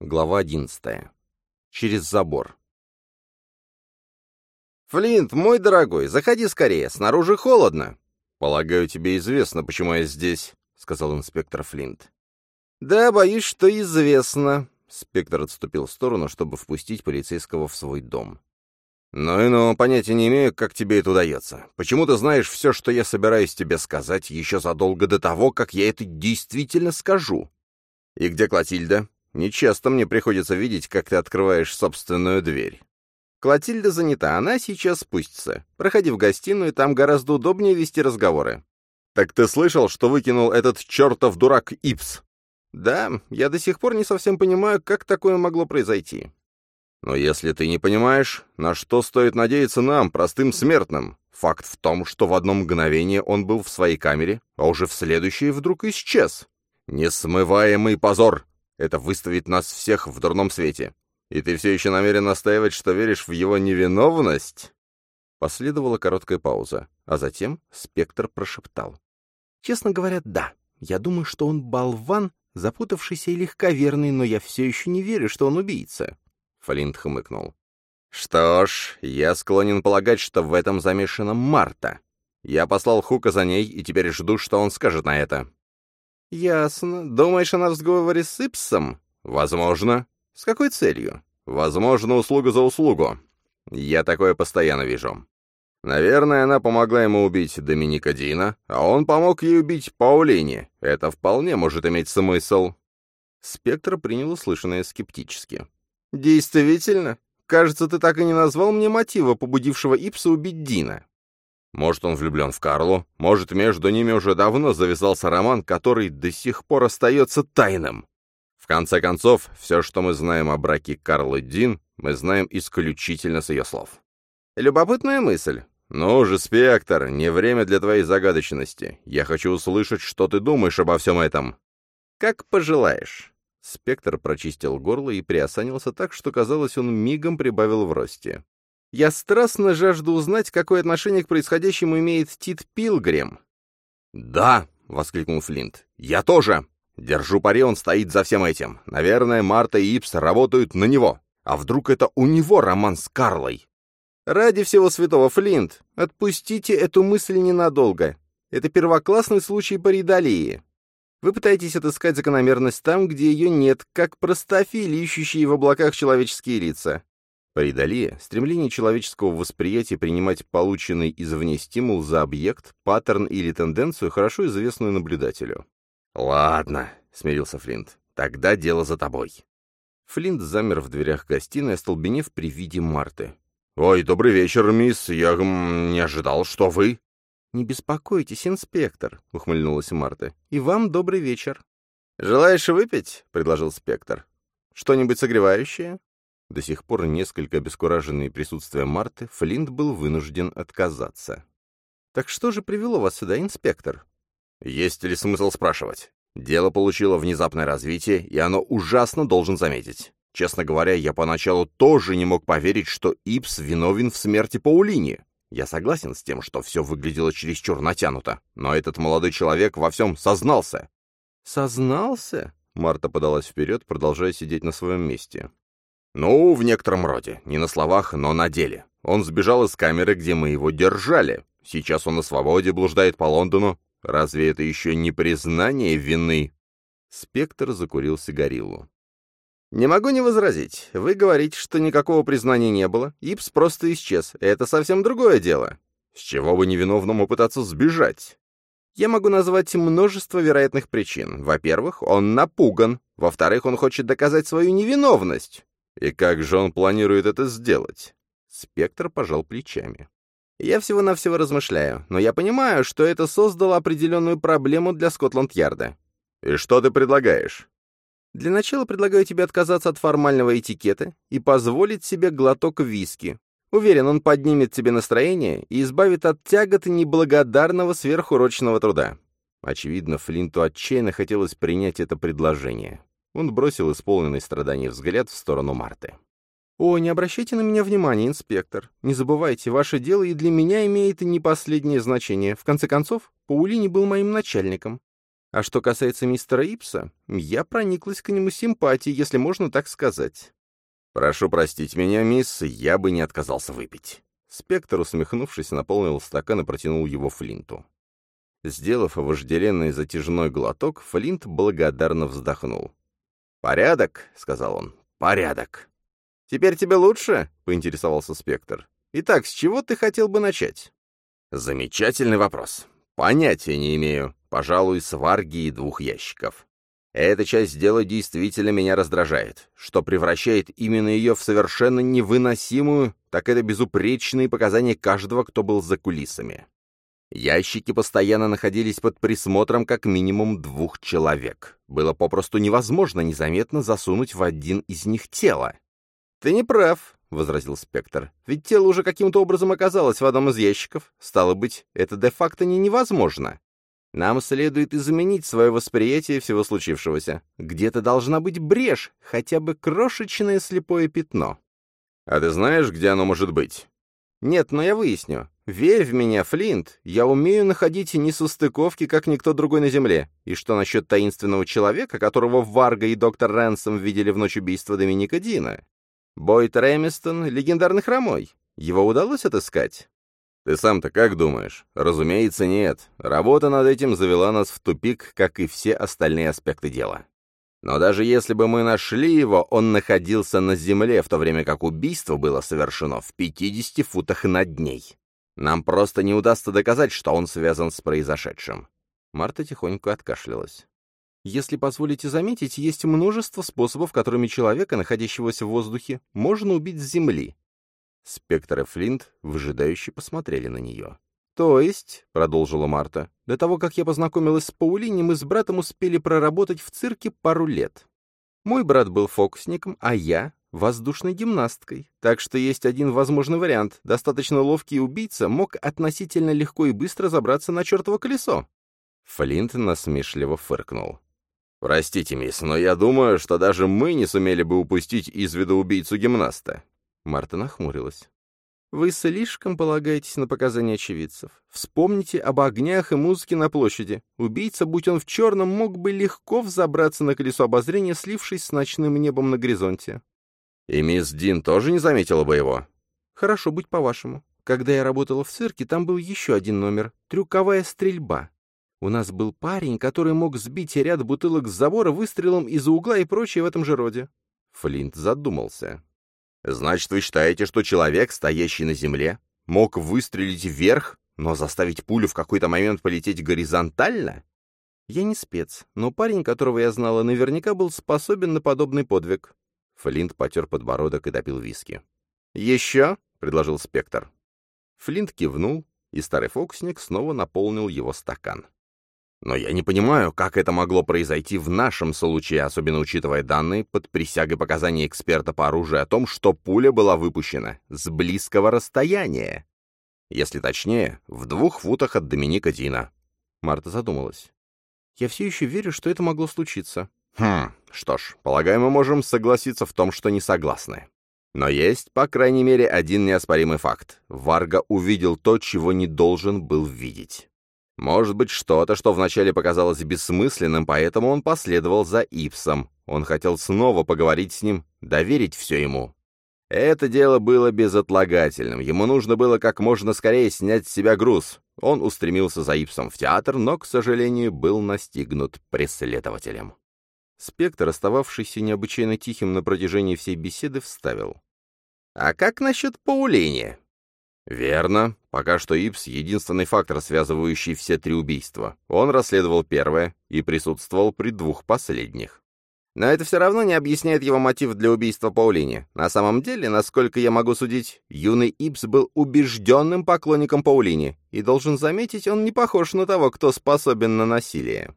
Глава 11. Через забор. «Флинт, мой дорогой, заходи скорее, снаружи холодно». «Полагаю, тебе известно, почему я здесь», — сказал инспектор Флинт. «Да, боюсь, что известно». Спектр отступил в сторону, чтобы впустить полицейского в свой дом. «Ну и ну, понятия не имею, как тебе это удается. Почему ты знаешь все, что я собираюсь тебе сказать, еще задолго до того, как я это действительно скажу? И где Клотильда?» Нечасто мне приходится видеть, как ты открываешь собственную дверь. Клотильда занята, она сейчас спустится. Проходи в гостиную, там гораздо удобнее вести разговоры. Так ты слышал, что выкинул этот чертов дурак Ипс? Да, я до сих пор не совсем понимаю, как такое могло произойти. Но если ты не понимаешь, на что стоит надеяться нам, простым смертным? Факт в том, что в одно мгновение он был в своей камере, а уже в следующее вдруг исчез. Несмываемый позор! Это выставит нас всех в дурном свете. И ты все еще намерен настаивать, что веришь в его невиновность?» Последовала короткая пауза, а затем спектр прошептал. «Честно говоря, да. Я думаю, что он болван, запутавшийся и легковерный, но я все еще не верю, что он убийца». Флинт хмыкнул. «Что ж, я склонен полагать, что в этом замешана Марта. Я послал Хука за ней, и теперь жду, что он скажет на это. «Ясно. Думаешь, она в сговоре с Ипсом?» «Возможно». «С какой целью?» «Возможно, услуга за услугу. Я такое постоянно вижу. Наверное, она помогла ему убить Доминика Дина, а он помог ей убить Паулини. Это вполне может иметь смысл». Спектр принял услышанное скептически. «Действительно? Кажется, ты так и не назвал мне мотива, побудившего Ипса убить Дина». Может, он влюблен в Карлу, может, между ними уже давно завязался роман, который до сих пор остается тайным. В конце концов, все, что мы знаем о браке Карлы Дин, мы знаем исключительно с ее слов. Любопытная мысль. «Ну же, Спектр, не время для твоей загадочности. Я хочу услышать, что ты думаешь обо всем этом». «Как пожелаешь». Спектр прочистил горло и приосанился так, что, казалось, он мигом прибавил в росте. Я страстно жажду узнать, какое отношение к происходящему имеет Тит Пилгрим». «Да!» — воскликнул Флинт. «Я тоже! Держу пари, он стоит за всем этим. Наверное, Марта и Ипс работают на него. А вдруг это у него роман с Карлой?» «Ради всего святого, Флинт, отпустите эту мысль ненадолго. Это первоклассный случай паридолии. Вы пытаетесь отыскать закономерность там, где ее нет, как простофили, ищущие в облаках человеческие лица. Паридолия — стремление человеческого восприятия принимать полученный извне стимул за объект, паттерн или тенденцию, хорошо известную наблюдателю. «Ладно», — смирился Флинт, — «тогда дело за тобой». Флинт замер в дверях гостиной, остолбенев при виде Марты. «Ой, добрый вечер, мисс. Я м, не ожидал, что вы...» «Не беспокойтесь, инспектор», — ухмыльнулась Марта. «И вам добрый вечер». «Желаешь выпить?» — предложил спектр. «Что-нибудь согревающее?» До сих пор несколько обескураженный присутствием Марты, Флинт был вынужден отказаться. «Так что же привело вас сюда, инспектор?» «Есть ли смысл спрашивать? Дело получило внезапное развитие, и оно ужасно должен заметить. Честно говоря, я поначалу тоже не мог поверить, что Ипс виновен в смерти Паулини. Я согласен с тем, что все выглядело чересчур натянуто, но этот молодой человек во всем сознался». «Сознался?» Марта подалась вперед, продолжая сидеть на своем месте. «Ну, в некотором роде. Не на словах, но на деле. Он сбежал из камеры, где мы его держали. Сейчас он на свободе, блуждает по Лондону. Разве это еще не признание вины?» Спектр закурил сигариллу. «Не могу не возразить. Вы говорите, что никакого признания не было. Ипс просто исчез. Это совсем другое дело. С чего бы невиновному пытаться сбежать?» Я могу назвать множество вероятных причин. Во-первых, он напуган. Во-вторых, он хочет доказать свою невиновность. И как же он планирует это сделать? Спектр пожал плечами. Я всего-навсего размышляю, но я понимаю, что это создало определенную проблему для Скотланд-Ярда. И что ты предлагаешь? Для начала предлагаю тебе отказаться от формального этикета и позволить себе глоток виски. Уверен, он поднимет тебе настроение и избавит от тяготы неблагодарного сверхурочного труда. Очевидно, Флинту отчаянно хотелось принять это предложение. Он бросил исполненный страданий взгляд в сторону Марты. «О, не обращайте на меня внимания, инспектор. Не забывайте, ваше дело и для меня имеет не последнее значение. В конце концов, Паулини был моим начальником. А что касается мистера Ипса, я прониклась к нему симпатией, если можно так сказать. «Прошу простить меня, мисс, я бы не отказался выпить». Спектр, усмехнувшись, наполнил стакан и протянул его Флинту. Сделав вожделенный затяжной глоток, Флинт благодарно вздохнул. «Порядок», — сказал он, — «порядок». «Теперь тебе лучше?» — поинтересовался Спектр. «Итак, с чего ты хотел бы начать?» «Замечательный вопрос. Понятия не имею. Пожалуй, сварги и двух ящиков. Эта часть дела действительно меня раздражает. Что превращает именно ее в совершенно невыносимую, так это безупречные показания каждого, кто был за кулисами. Ящики постоянно находились под присмотром как минимум двух человек. Было попросту невозможно незаметно засунуть в один из них тело. «Ты не прав», — возразил Спектр. «Ведь тело уже каким-то образом оказалось в одном из ящиков. Стало быть, это де-факто не невозможно. Нам следует изменить свое восприятие всего случившегося. Где-то должна быть брешь, хотя бы крошечное слепое пятно. А ты знаешь, где оно может быть? Нет, но я выясню. Верь в меня, Флинт. Я умею находить несостыковки, как никто другой на Земле. И что насчет таинственного человека, которого Варга и доктор Рэнсом видели в ночь убийства Доминика Дина? Бойт Рэмистон — легендарный хромой. Его удалось отыскать? Ты сам-то как думаешь? Разумеется, нет. Работа над этим завела нас в тупик, как и все остальные аспекты дела. Но даже если бы мы нашли его, он находился на земле, в то время как убийство было совершено в 50 футах над ней. Нам просто не удастся доказать, что он связан с произошедшим. Марта тихонько откашлялась. Если позволите заметить, есть множество способов, которыми человека, находящегося в воздухе, можно убить с земли. Спектр и Флинт выжидающе посмотрели на нее. «То есть», — продолжила Марта, — «до того, как я познакомилась с Паулини, мы с братом успели проработать в цирке пару лет. Мой брат был фокусником, а я — воздушной гимнасткой. Так что есть один возможный вариант. Достаточно ловкий убийца мог относительно легко и быстро забраться на чертово колесо». Флинт насмешливо фыркнул. «Простите, мисс, но я думаю, что даже мы не сумели бы упустить из виду убийцу-гимнаста. Марта нахмурилась. «Вы слишком полагаетесь на показания очевидцев. Вспомните об огнях и музыке на площади. Убийца, будь он в черном, мог бы легко взобраться на колесо обозрения, слившись с ночным небом на горизонте». «И мисс Дин тоже не заметила бы его?» «Хорошо, будь по-вашему. Когда я работала в цирке, там был еще один номер — трюковая стрельба. У нас был парень, который мог сбить ряд бутылок с забора выстрелом из-за угла и прочее в этом же роде». Флинт задумался. Значит, вы считаете, что человек, стоящий на земле, мог выстрелить вверх, но заставить пулю в какой-то момент полететь горизонтально? Я не спец, но парень, которого я знала, наверняка был способен на подобный подвиг. Флинт потер подбородок и допил виски. «Еще?» — предложил Спектр. Флинт кивнул, и старый фокусник снова наполнил его стакан. Но я не понимаю, как это могло произойти в нашем случае, особенно учитывая данные под присягой показаний эксперта по оружию о том, что пуля была выпущена с близкого расстояния. Если точнее, в двух футах от Доминика Дина. Марта задумалась. Я все еще верю, что это могло случиться. Хм, что ж, полагаю, мы можем согласиться в том, что не согласны. Но есть, по крайней мере, один неоспоримый факт. Варга увидел то, чего не должен был видеть. Может быть, что-то, что вначале показалось бессмысленным, поэтому он последовал за Ипсом. Он хотел снова поговорить с ним, доверить все ему. Это дело было безотлагательным. Ему нужно было как можно скорее снять с себя груз. Он устремился за Ипсом в театр, но, к сожалению, был настигнут преследователем. Спектр, остававшийся необычайно тихим на протяжении всей беседы, вставил. «А как насчет Паулини?» «Верно. Пока что Ипс — единственный фактор, связывающий все три убийства. Он расследовал первое и присутствовал при двух последних. Но это все равно не объясняет его мотив для убийства Паулини. На самом деле, насколько я могу судить, юный Ипс был убежденным поклонником Паулини, и, должен заметить, он не похож на того, кто способен на насилие.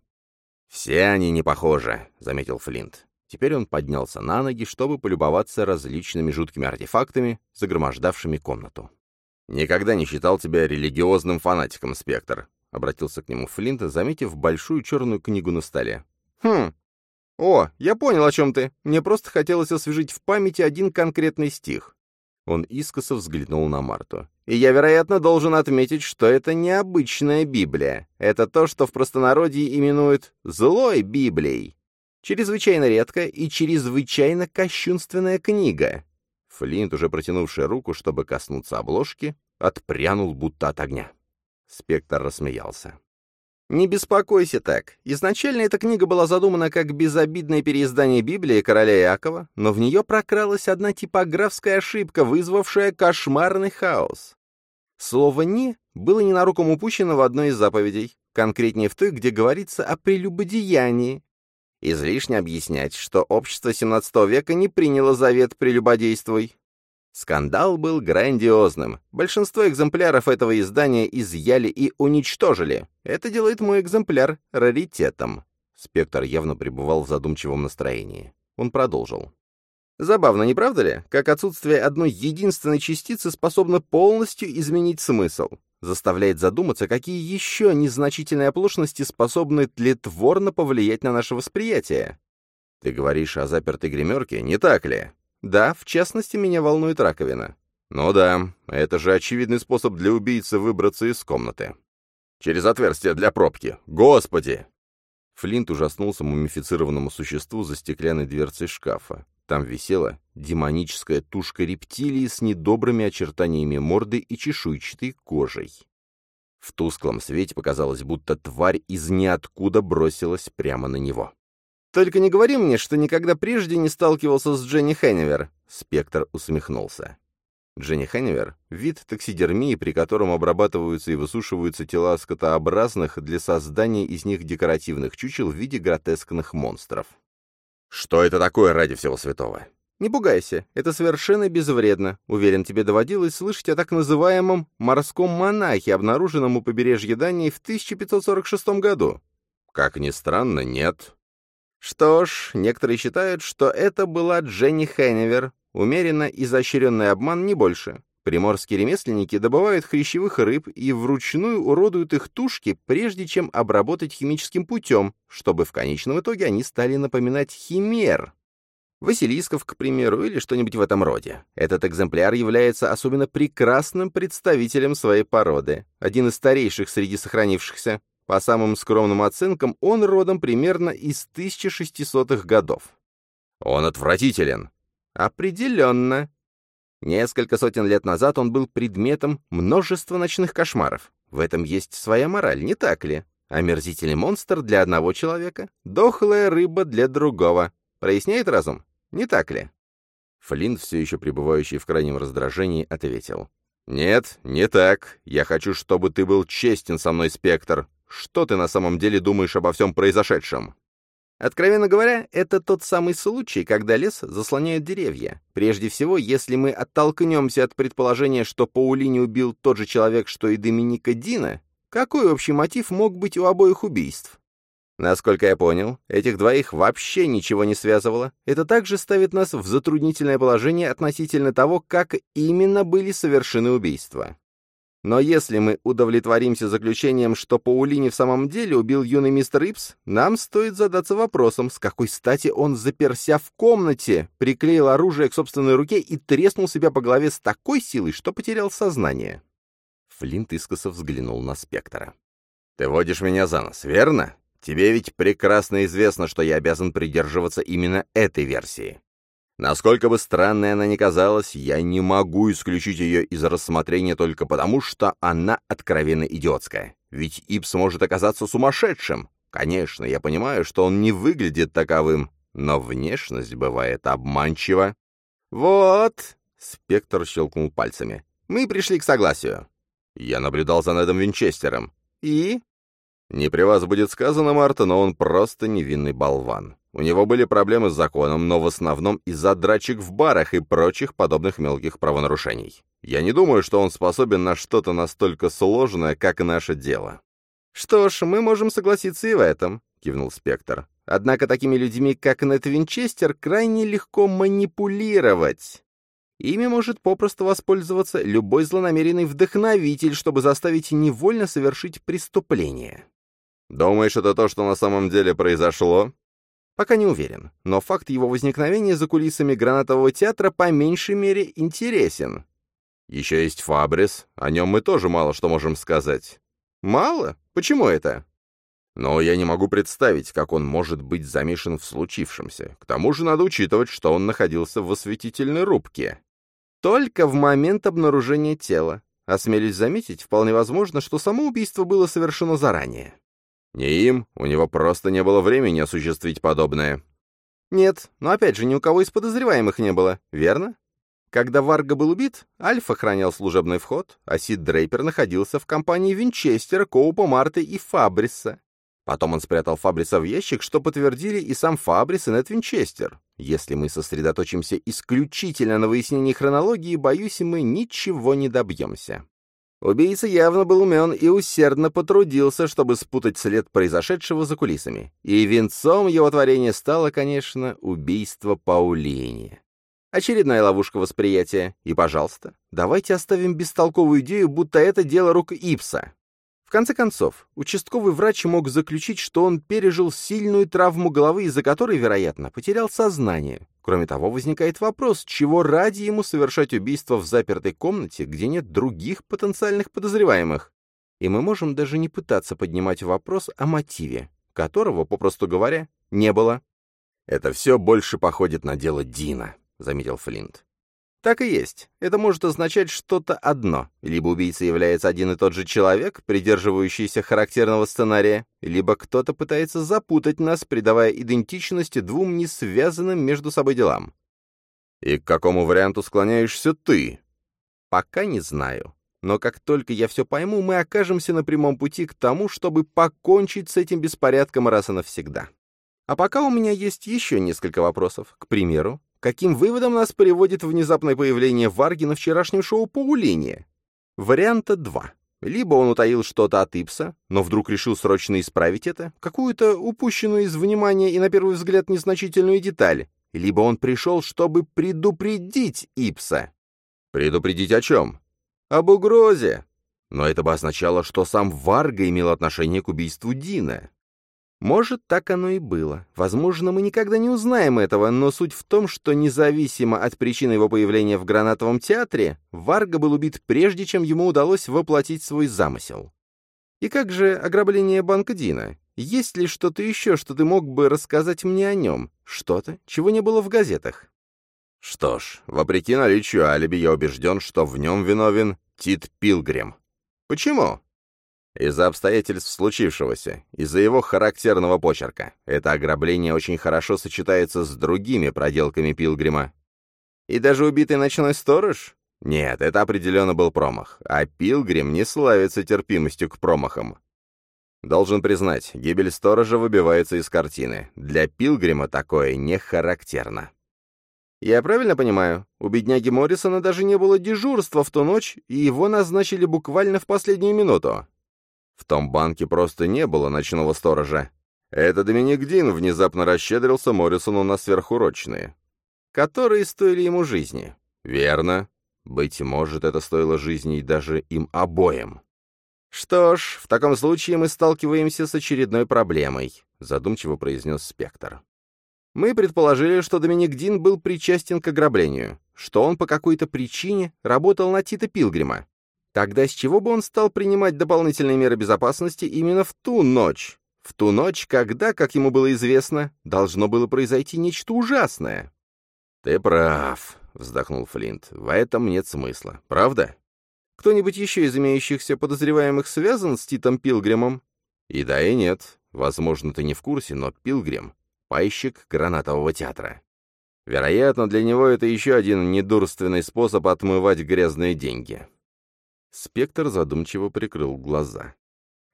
«Все они не похожи», — заметил Флинт. Теперь он поднялся на ноги, чтобы полюбоваться различными жуткими артефактами, загромождавшими комнату. «Никогда не считал тебя религиозным фанатиком, Спектр», — обратился к нему Флинт, заметив большую черную книгу на столе. «Хм. О, я понял, о чем ты. Мне просто хотелось освежить в памяти один конкретный стих. Он искоса взглянул на Марту. «И я, вероятно, должен отметить, что это необычная Библия. Это то, что в простонародье именуют «злой Библией». Чрезвычайно редкая и чрезвычайно кощунственная книга». Флинт, уже протянувший руку, чтобы коснуться обложки, отпрянул будто от огня. Спектр рассмеялся. Не беспокойся так. Изначально эта книга была задумана как безобидное переиздание Библии короля Иакова, но в нее прокралась одна типографская ошибка, вызвавшая кошмарный хаос. Слово «не» было ненароком упущено в одной из заповедей, конкретнее в той, где говорится о прелюбодеянии. Излишне объяснять, что общество XVII века не приняло завет «прелюбодействуй», Скандал был грандиозным. Большинство экземпляров этого издания изъяли и уничтожили. Это делает мой экземпляр раритетом. Спектр явно пребывал в задумчивом настроении. Он продолжил. Забавно, не правда ли? Как отсутствие одной единственной частицы способно полностью изменить смысл. Заставляет задуматься, какие еще незначительные оплошности способны тлетворно повлиять на наше восприятие. Ты говоришь о запертой гримерке, не так ли? Да, в частности, меня волнует раковина. Ну да, это же очевидный способ для убийцы выбраться из комнаты. Через отверстие для пробки. Господи! Флинт ужаснулся мумифицированному существу за стеклянной дверцей шкафа. Там висела демоническая тушка рептилии с недобрыми очертаниями морды и чешуйчатой кожей. В тусклом свете показалось, будто тварь из ниоткуда бросилась прямо на него. «Только не говори мне, что никогда прежде не сталкивался с Дженни Хеннивер», — Спектр усмехнулся. Дженни Хеннивер — вид таксидермии, при котором обрабатываются и высушиваются тела скотообразных для создания из них декоративных чучел в виде гротескных монстров. «Что это такое ради всего святого?» «Не пугайся, это совершенно безвредно. Уверен, тебе доводилось слышать о так называемом морском монахе, обнаруженном у побережья Дании в 1546 году». «Как ни странно, нет», что ж, некоторые считают, что это была Дженни Хеннивер, умеренно изощренный обман, не больше. Приморские ремесленники добывают хрящевых рыб и вручную уродуют их тушки, прежде чем обработать химическим путем, чтобы в конечном итоге они стали напоминать химер. Василисков, к примеру, или что-нибудь в этом роде. Этот экземпляр является особенно прекрасным представителем своей породы, один из старейших среди сохранившихся. По самым скромным оценкам, он родом примерно из 1600-х годов. Он отвратителен. Определенно. Несколько сотен лет назад он был предметом множества ночных кошмаров. В этом есть своя мораль, не так ли? Омерзительный монстр для одного человека, дохлая рыба для другого. Проясняет разум? Не так ли? Флинт, все еще пребывающий в крайнем раздражении, ответил. «Нет, не так. Я хочу, чтобы ты был честен со мной, Спектр. Что ты на самом деле думаешь обо всем произошедшем? Откровенно говоря, это тот самый случай, когда лес заслоняют деревья. Прежде всего, если мы оттолкнемся от предположения, что Паулини убил тот же человек, что и Доминика Дина, какой общий мотив мог быть у обоих убийств? Насколько я понял, этих двоих вообще ничего не связывало. Это также ставит нас в затруднительное положение относительно того, как именно были совершены убийства. Но если мы удовлетворимся заключением, что Паулини в самом деле убил юный мистер Ипс, нам стоит задаться вопросом, с какой стати он, заперся в комнате, приклеил оружие к собственной руке и треснул себя по голове с такой силой, что потерял сознание. Флинт искоса взглянул на Спектора. «Ты водишь меня за нос, верно? Тебе ведь прекрасно известно, что я обязан придерживаться именно этой версии. Насколько бы странной она ни казалась, я не могу исключить ее из рассмотрения только потому, что она откровенно идиотская. Ведь Ипс может оказаться сумасшедшим. Конечно, я понимаю, что он не выглядит таковым, но внешность бывает обманчива. «Вот!» — Спектр щелкнул пальцами. «Мы пришли к согласию». Я наблюдал за Недом Винчестером. «И?» «Не при вас будет сказано, Марта, но он просто невинный болван. У него были проблемы с законом, но в основном из-за драчек в барах и прочих подобных мелких правонарушений. Я не думаю, что он способен на что-то настолько сложное, как наше дело». «Что ж, мы можем согласиться и в этом», — кивнул Спектр. «Однако такими людьми, как Нет Винчестер, крайне легко манипулировать. Ими может попросту воспользоваться любой злонамеренный вдохновитель, чтобы заставить невольно совершить преступление». «Думаешь, это то, что на самом деле произошло?» Пока не уверен, но факт его возникновения за кулисами гранатового театра по меньшей мере интересен. Еще есть Фабрис, о нем мы тоже мало что можем сказать. Мало? Почему это? Но я не могу представить, как он может быть замешан в случившемся. К тому же надо учитывать, что он находился в осветительной рубке. Только в момент обнаружения тела. Осмелюсь заметить, вполне возможно, что само убийство было совершено заранее. Не им, у него просто не было времени осуществить подобное. Нет, но опять же, ни у кого из подозреваемых не было, верно? Когда Варга был убит, Альф охранял служебный вход, а Сид Дрейпер находился в компании Винчестера, Коупа, Марты и Фабриса. Потом он спрятал Фабриса в ящик, что подтвердили и сам Фабрис, и Нед Винчестер. Если мы сосредоточимся исключительно на выяснении хронологии, боюсь, мы ничего не добьемся. Убийца явно был умен и усердно потрудился, чтобы спутать след произошедшего за кулисами. И венцом его творения стало, конечно, убийство Паулини. Очередная ловушка восприятия. И, пожалуйста, давайте оставим бестолковую идею, будто это дело рук Ипса. В конце концов, участковый врач мог заключить, что он пережил сильную травму головы, из-за которой, вероятно, потерял сознание. Кроме того, возникает вопрос, чего ради ему совершать убийство в запертой комнате, где нет других потенциальных подозреваемых. И мы можем даже не пытаться поднимать вопрос о мотиве, которого, попросту говоря, не было. «Это все больше походит на дело Дина», — заметил Флинт. Так и есть. Это может означать что-то одно. Либо убийца является один и тот же человек, придерживающийся характерного сценария, либо кто-то пытается запутать нас, придавая идентичность двум несвязанным между собой делам. И к какому варианту склоняешься ты? Пока не знаю. Но как только я все пойму, мы окажемся на прямом пути к тому, чтобы покончить с этим беспорядком раз и навсегда. А пока у меня есть еще несколько вопросов. К примеру, Каким выводом нас приводит внезапное появление Варги на вчерашнем шоу «Паулиния»? Варианта 2. Либо он утаил что-то от Ипса, но вдруг решил срочно исправить это, какую-то упущенную из внимания и на первый взгляд незначительную деталь, либо он пришел, чтобы предупредить Ипса. Предупредить о чем? Об угрозе. Но это бы означало, что сам Варга имел отношение к убийству Дина. Может, так оно и было. Возможно, мы никогда не узнаем этого, но суть в том, что независимо от причины его появления в гранатовом театре, Варга был убит прежде, чем ему удалось воплотить свой замысел. И как же ограбление банка Дина? Есть ли что-то еще, что ты мог бы рассказать мне о нем? Что-то, чего не было в газетах? Что ж, вопреки наличию алиби, я убежден, что в нем виновен Тит Пилгрим. Почему? Из-за обстоятельств случившегося, из-за его характерного почерка. Это ограбление очень хорошо сочетается с другими проделками Пилгрима. И даже убитый ночной сторож? Нет, это определенно был промах, а Пилгрим не славится терпимостью к промахам. Должен признать, гибель сторожа выбивается из картины. Для Пилгрима такое не характерно. Я правильно понимаю, у бедняги Моррисона даже не было дежурства в ту ночь, и его назначили буквально в последнюю минуту. В том банке просто не было ночного сторожа. Это Доминик Дин внезапно расщедрился Моррисону на сверхурочные. Которые стоили ему жизни. Верно. Быть может, это стоило жизни даже им обоим. «Что ж, в таком случае мы сталкиваемся с очередной проблемой», — задумчиво произнес Спектр. «Мы предположили, что Доминик Дин был причастен к ограблению, что он по какой-то причине работал на Тита Пилгрима, Тогда с чего бы он стал принимать дополнительные меры безопасности именно в ту ночь? В ту ночь, когда, как ему было известно, должно было произойти нечто ужасное. «Ты прав», — вздохнул Флинт. «В этом нет смысла. Правда?» «Кто-нибудь еще из имеющихся подозреваемых связан с Титом Пилгримом?» «И да, и нет. Возможно, ты не в курсе, но Пилгрим — пайщик гранатового театра. Вероятно, для него это еще один недурственный способ отмывать грязные деньги». Спектр задумчиво прикрыл глаза.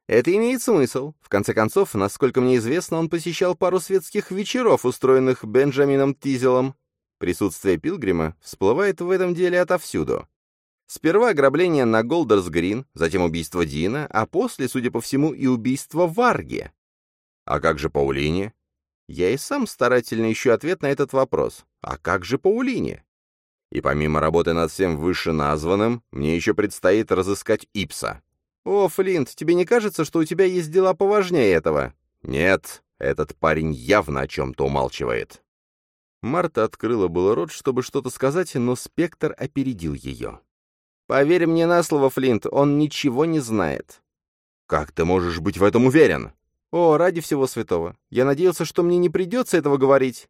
«Это имеет смысл. В конце концов, насколько мне известно, он посещал пару светских вечеров, устроенных Бенджамином Тизелом. Присутствие Пилгрима всплывает в этом деле отовсюду. Сперва ограбление на Голдерс-Грин, затем убийство Дина, а после, судя по всему, и убийство Варги. А как же Паулини? Я и сам старательно ищу ответ на этот вопрос. А как же Паулини? И помимо работы над всем вышеназванным, мне еще предстоит разыскать Ипса. «О, Флинт, тебе не кажется, что у тебя есть дела поважнее этого?» «Нет, Этот парень явно о чем-то умалчивает. Марта открыла было рот, чтобы что-то сказать, но Спектр опередил ее. «Поверь мне на слово, Флинт, он ничего не знает». «Как ты можешь быть в этом уверен?» «О, ради всего святого. Я надеялся, что мне не придется этого говорить».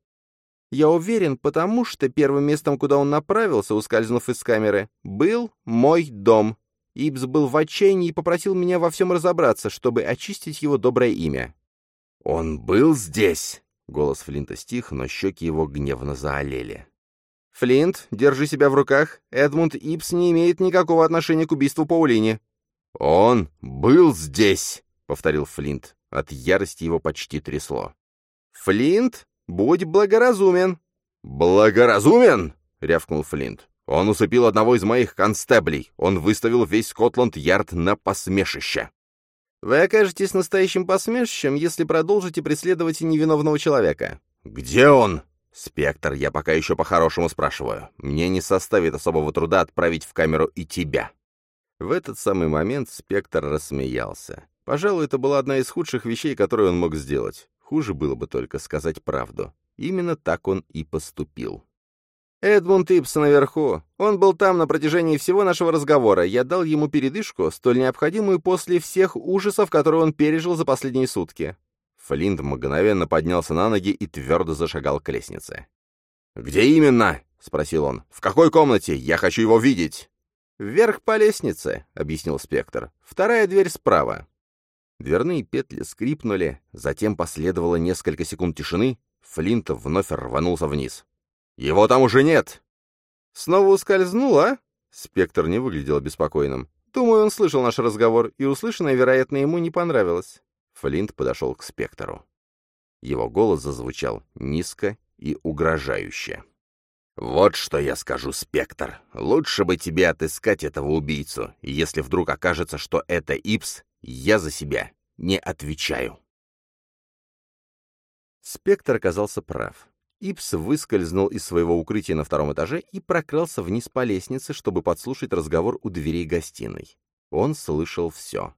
«Я уверен, потому что первым местом, куда он направился, ускользнув из камеры, был мой дом. Ибс был в отчаянии и попросил меня во всем разобраться, чтобы очистить его доброе имя». «Он был здесь?» Голос Флинта стих, но щеки его гневно заолели. «Флинт, держи себя в руках. Эдмунд Ипс не имеет никакого отношения к убийству Паулини». «Он был здесь!» — повторил Флинт. От ярости его почти трясло. «Флинт, будь благоразумен!» «Благоразумен?» — рявкнул Флинт. «Он усыпил одного из моих констеблей. Он выставил весь Скотланд-Ярд на посмешище». Вы окажетесь настоящим посмешищем, если продолжите преследовать невиновного человека. Где он? Спектр, я пока еще по-хорошему спрашиваю. Мне не составит особого труда отправить в камеру и тебя. В этот самый момент Спектр рассмеялся. Пожалуй, это была одна из худших вещей, которые он мог сделать. Хуже было бы только сказать правду. Именно так он и поступил. Эдмунд Ипс наверху. Он был там на протяжении всего нашего разговора. Я дал ему передышку, столь необходимую после всех ужасов, которые он пережил за последние сутки. Флинт мгновенно поднялся на ноги и твердо зашагал к лестнице. «Где именно?» — спросил он. «В какой комнате? Я хочу его видеть!» «Вверх по лестнице», — объяснил Спектр. «Вторая дверь справа». Дверные петли скрипнули, затем последовало несколько секунд тишины, Флинт вновь рванулся вниз. «Его там уже нет!» «Снова ускользнул, а?» Спектр не выглядел беспокойным. «Думаю, он слышал наш разговор, и услышанное, вероятно, ему не понравилось». Флинт подошел к Спектру. Его голос зазвучал низко и угрожающе. «Вот что я скажу, Спектр. Лучше бы тебе отыскать этого убийцу, если вдруг окажется, что это Ипс, я за себя не отвечаю». Спектр оказался прав. Ипс выскользнул из своего укрытия на втором этаже и прокрался вниз по лестнице, чтобы подслушать разговор у дверей гостиной. Он слышал все.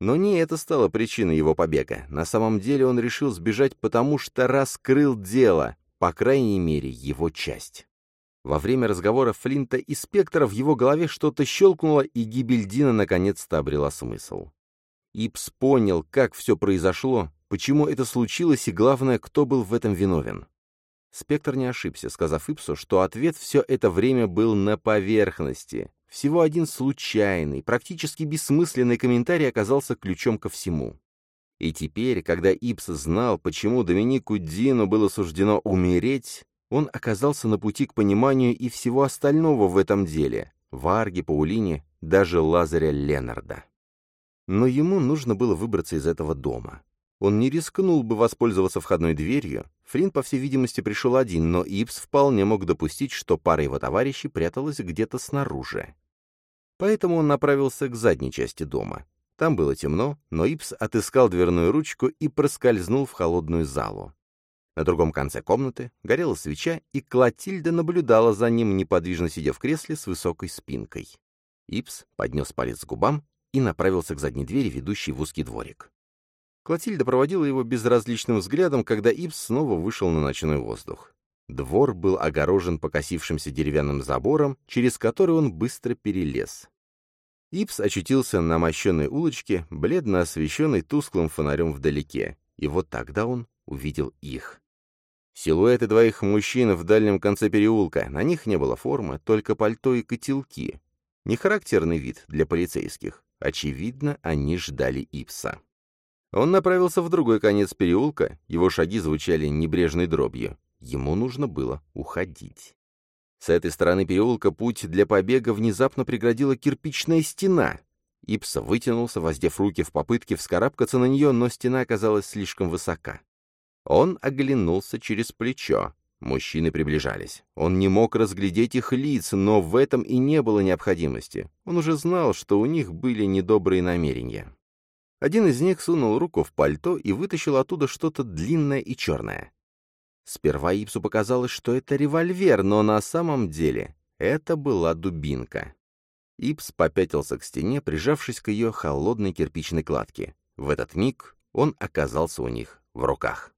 Но не это стало причиной его побега. На самом деле он решил сбежать, потому что раскрыл дело, по крайней мере, его часть. Во время разговора Флинта и Спектра в его голове что-то щелкнуло, и гибель Дина наконец-то обрела смысл. Ипс понял, как все произошло, почему это случилось и, главное, кто был в этом виновен. Спектр не ошибся, сказав Ипсу, что ответ все это время был на поверхности. Всего один случайный, практически бессмысленный комментарий оказался ключом ко всему. И теперь, когда Ипс знал, почему Доминику Дину было суждено умереть, он оказался на пути к пониманию и всего остального в этом деле — Варги, Паулине, даже Лазаря Ленарда. Но ему нужно было выбраться из этого дома. Он не рискнул бы воспользоваться входной дверью. Фрин, по всей видимости, пришел один, но Ипс вполне мог допустить, что пара его товарищей пряталась где-то снаружи. Поэтому он направился к задней части дома. Там было темно, но Ипс отыскал дверную ручку и проскользнул в холодную залу. На другом конце комнаты горела свеча, и Клотильда наблюдала за ним, неподвижно сидя в кресле с высокой спинкой. Ипс поднес палец к губам и направился к задней двери, ведущей в узкий дворик. Клотильда проводила его безразличным взглядом, когда Ипс снова вышел на ночной воздух. Двор был огорожен покосившимся деревянным забором, через который он быстро перелез. Ипс очутился на мощенной улочке, бледно освещенной тусклым фонарем вдалеке, и вот тогда он увидел их. Силуэты двоих мужчин в дальнем конце переулка, на них не было формы, только пальто и котелки. Нехарактерный вид для полицейских. Очевидно, они ждали Ипса. Он направился в другой конец переулка, его шаги звучали небрежной дробью. Ему нужно было уходить. С этой стороны переулка путь для побега внезапно преградила кирпичная стена. Ипс вытянулся, воздев руки в попытке вскарабкаться на нее, но стена оказалась слишком высока. Он оглянулся через плечо. Мужчины приближались. Он не мог разглядеть их лиц, но в этом и не было необходимости. Он уже знал, что у них были недобрые намерения. Один из них сунул руку в пальто и вытащил оттуда что-то длинное и черное. Сперва Ипсу показалось, что это револьвер, но на самом деле это была дубинка. Ипс попятился к стене, прижавшись к ее холодной кирпичной кладке. В этот миг он оказался у них в руках.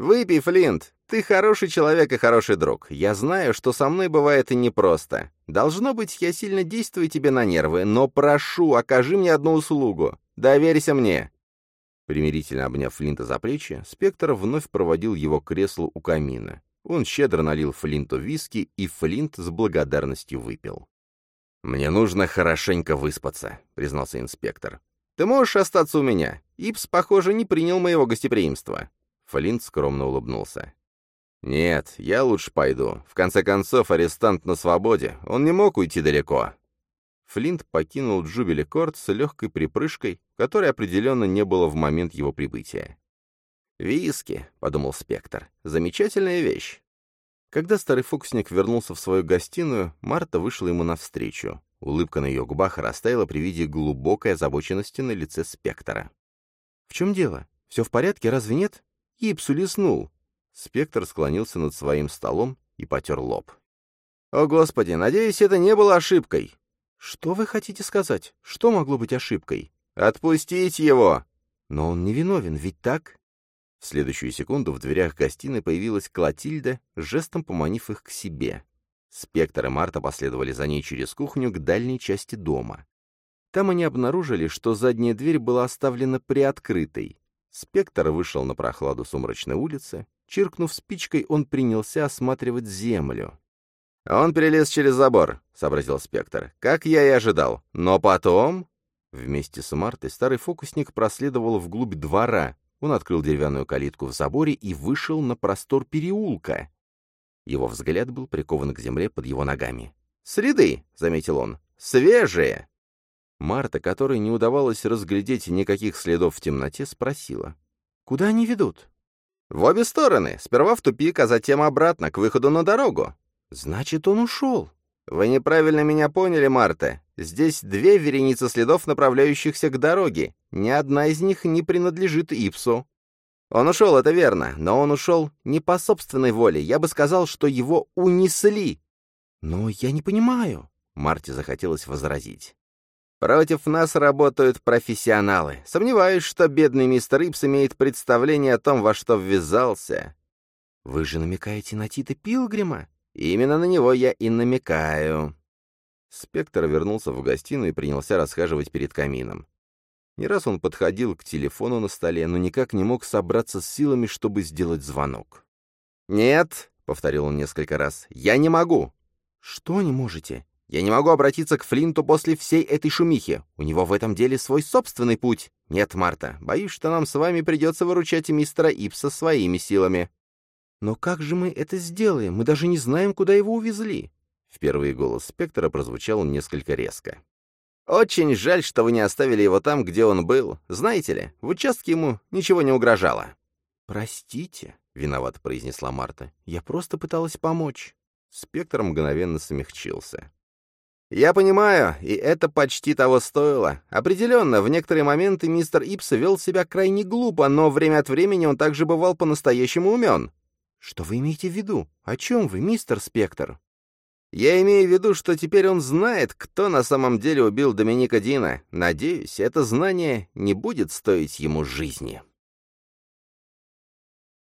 «Выпей, Флинт. Ты хороший человек и хороший друг. Я знаю, что со мной бывает и непросто. Должно быть, я сильно действую тебе на нервы, но прошу, окажи мне одну услугу. Доверься мне». Примирительно обняв Флинта за плечи, Спектр вновь проводил его к креслу у камина. Он щедро налил Флинту виски, и Флинт с благодарностью выпил. «Мне нужно хорошенько выспаться», — признался инспектор. «Ты можешь остаться у меня. Ипс, похоже, не принял моего гостеприимства». Флинт скромно улыбнулся. «Нет, я лучше пойду. В конце концов, арестант на свободе. Он не мог уйти далеко». Флинт покинул Джубили Корт с легкой припрыжкой, которой определенно не было в момент его прибытия. «Виски», — подумал Спектр, — «замечательная вещь». Когда старый фокусник вернулся в свою гостиную, Марта вышла ему навстречу. Улыбка на ее губах растаяла при виде глубокой озабоченности на лице Спектора. «В чем дело? Все в порядке, разве нет?» Ипс улеснул. Спектр склонился над своим столом и потер лоб. «О, Господи, надеюсь, это не было ошибкой!» «Что вы хотите сказать? Что могло быть ошибкой?» «Отпустить его!» «Но он не виновен, ведь так?» В следующую секунду в дверях гостиной появилась Клотильда, жестом поманив их к себе. Спектр и Марта последовали за ней через кухню к дальней части дома. Там они обнаружили, что задняя дверь была оставлена приоткрытой. Спектр вышел на прохладу сумрачной улицы. Чиркнув спичкой, он принялся осматривать землю. «Он перелез через забор», — сообразил Спектр, — «как я и ожидал. Но потом...» Вместе с Мартой старый фокусник проследовал вглубь двора. Он открыл деревянную калитку в заборе и вышел на простор переулка. Его взгляд был прикован к земле под его ногами. «Следы», — заметил он, — «свежие». Марта, которой не удавалось разглядеть никаких следов в темноте, спросила. «Куда они ведут?» «В обе стороны. Сперва в тупик, а затем обратно, к выходу на дорогу». «Значит, он ушел». «Вы неправильно меня поняли, Марта. Здесь две вереницы следов, направляющихся к дороге. Ни одна из них не принадлежит Ипсу». «Он ушел, это верно, но он ушел не по собственной воле. Я бы сказал, что его унесли». «Но я не понимаю», — Марте захотелось возразить. Против нас работают профессионалы. Сомневаюсь, что бедный мистер Ипс имеет представление о том, во что ввязался. Вы же намекаете на Тита Пилгрима? Именно на него я и намекаю. Спектр вернулся в гостиную и принялся расхаживать перед камином. Не раз он подходил к телефону на столе, но никак не мог собраться с силами, чтобы сделать звонок. «Нет», — повторил он несколько раз, — «я не могу». «Что не можете?» Я не могу обратиться к Флинту после всей этой шумихи. У него в этом деле свой собственный путь. Нет, Марта, боюсь, что нам с вами придется выручать мистера Ипса своими силами». «Но как же мы это сделаем? Мы даже не знаем, куда его увезли». Впервые голос Спектора прозвучал несколько резко. «Очень жаль, что вы не оставили его там, где он был. Знаете ли, в участке ему ничего не угрожало». «Простите», — виновато произнесла Марта. «Я просто пыталась помочь». Спектр мгновенно смягчился. «Я понимаю, и это почти того стоило. Определенно, в некоторые моменты мистер Ипс вел себя крайне глупо, но время от времени он также бывал по-настоящему умен». «Что вы имеете в виду? О чем вы, мистер Спектр?» «Я имею в виду, что теперь он знает, кто на самом деле убил Доминика Дина. Надеюсь, это знание не будет стоить ему жизни».